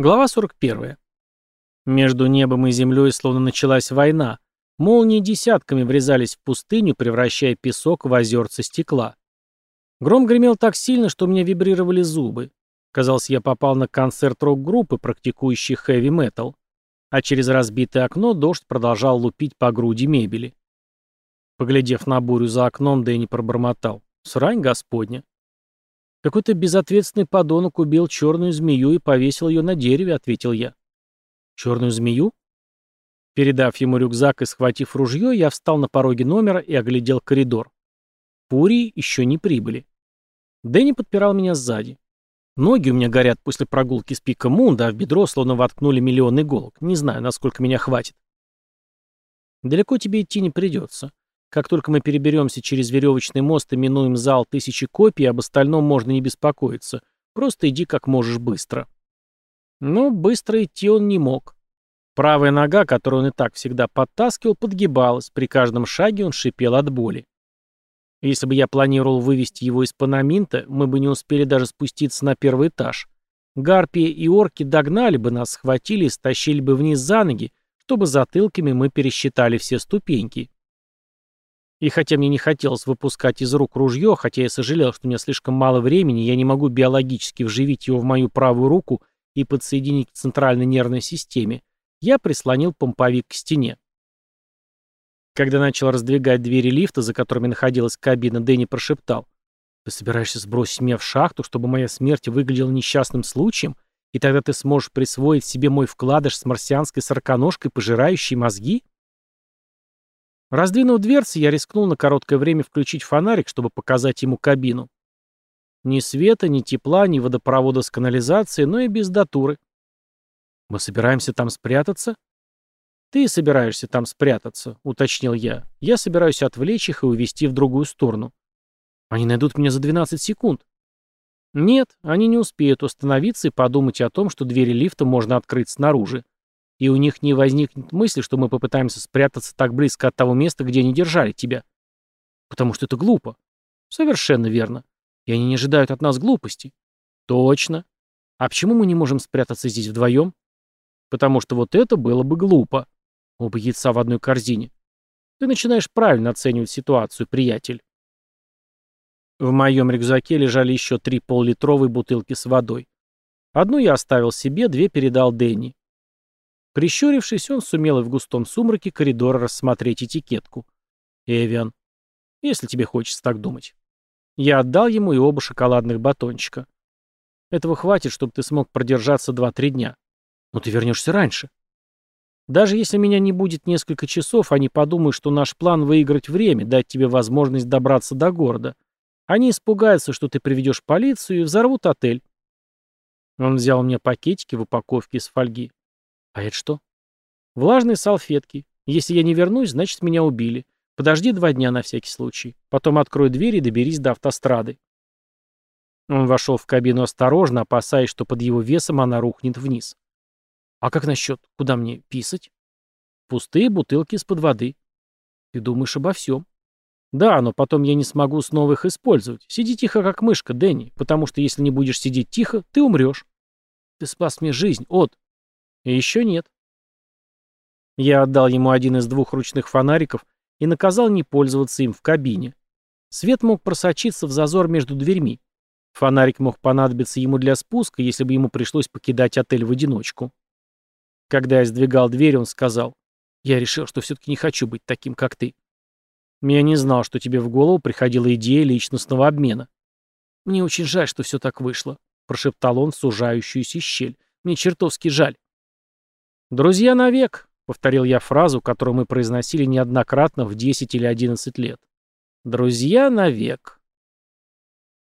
Глава 41. Между небом и землей словно началась война. Молнии десятками врезались в пустыню, превращая песок в озерца стекла. Гром гремел так сильно, что у меня вибрировали зубы. Казалось, я попал на концерт рок-группы, практикующей хэви-метал. А через разбитое окно дождь продолжал лупить по груди мебели. Поглядев на бурю за окном, Дэнни пробормотал. «Срань господня!» «Какой-то безответственный подонок убил черную змею и повесил ее на дереве», — ответил я. «Черную змею?» Передав ему рюкзак и схватив ружье, я встал на пороге номера и оглядел коридор. Пури еще не прибыли. Дэнни подпирал меня сзади. Ноги у меня горят после прогулки с пика Мунда, а в бедро словно воткнули миллион иголок. Не знаю, насколько меня хватит. Далеко тебе идти не придется. Как только мы переберемся через веревочный мост и минуем зал тысячи копий, об остальном можно не беспокоиться. Просто иди как можешь быстро. Но быстро идти он не мог. Правая нога, которую он и так всегда подтаскивал, подгибалась. При каждом шаге он шипел от боли. Если бы я планировал вывести его из Панаминта, мы бы не успели даже спуститься на первый этаж. Гарпии и орки догнали бы нас, схватили и стащили бы вниз за ноги, чтобы затылками мы пересчитали все ступеньки. И хотя мне не хотелось выпускать из рук ружье, хотя я сожалел, что у меня слишком мало времени, я не могу биологически вживить его в мою правую руку и подсоединить к центральной нервной системе, я прислонил помповик к стене. Когда начал раздвигать двери лифта, за которыми находилась кабина, Дэнни прошептал. «Ты собираешься сбросить меня в шахту, чтобы моя смерть выглядела несчастным случаем, и тогда ты сможешь присвоить себе мой вкладыш с марсианской сороконожкой, пожирающей мозги?» Раздвинув дверцы, я рискнул на короткое время включить фонарик, чтобы показать ему кабину. Ни света, ни тепла, ни водопровода с канализацией, но и без датуры. «Мы собираемся там спрятаться?» «Ты собираешься там спрятаться», — уточнил я. «Я собираюсь отвлечь их и увести в другую сторону». «Они найдут меня за 12 секунд». «Нет, они не успеют остановиться и подумать о том, что двери лифта можно открыть снаружи и у них не возникнет мысли, что мы попытаемся спрятаться так близко от того места, где они держали тебя. Потому что это глупо. Совершенно верно. И они не ожидают от нас глупости. Точно. А почему мы не можем спрятаться здесь вдвоем? Потому что вот это было бы глупо. Оба яйца в одной корзине. Ты начинаешь правильно оценивать ситуацию, приятель. В моем рюкзаке лежали еще три поллитровые бутылки с водой. Одну я оставил себе, две передал Дэнни. Прищурившись, он сумел и в густом сумраке коридора рассмотреть этикетку. «Эвиан, если тебе хочется так думать». Я отдал ему и оба шоколадных батончика. Этого хватит, чтобы ты смог продержаться 2-3 дня. Но ты вернешься раньше. Даже если меня не будет несколько часов, они подумают, что наш план выиграть время, дать тебе возможность добраться до города. Они испугаются, что ты приведешь полицию и взорвут отель. Он взял мне пакетики в упаковке из фольги. А это что? Влажные салфетки. Если я не вернусь, значит меня убили. Подожди два дня на всякий случай. Потом открой дверь и доберись до автострады. Он вошел в кабину осторожно, опасаясь, что под его весом она рухнет вниз. А как насчет, куда мне писать? Пустые бутылки из-под воды. Ты думаешь обо всем? Да, но потом я не смогу снова их использовать. Сиди тихо, как мышка, Дэнни, потому что если не будешь сидеть тихо, ты умрешь. Ты спас мне жизнь, от. Еще нет. Я отдал ему один из двух ручных фонариков и наказал не пользоваться им в кабине. Свет мог просочиться в зазор между дверьми. Фонарик мог понадобиться ему для спуска, если бы ему пришлось покидать отель в одиночку. Когда я сдвигал дверь, он сказал, «Я решил, что все-таки не хочу быть таким, как ты. Я не знал, что тебе в голову приходила идея личностного обмена. Мне очень жаль, что все так вышло», — прошептал он в сужающуюся щель. «Мне чертовски жаль». «Друзья навек», — повторил я фразу, которую мы произносили неоднократно в 10 или 11 лет. «Друзья навек».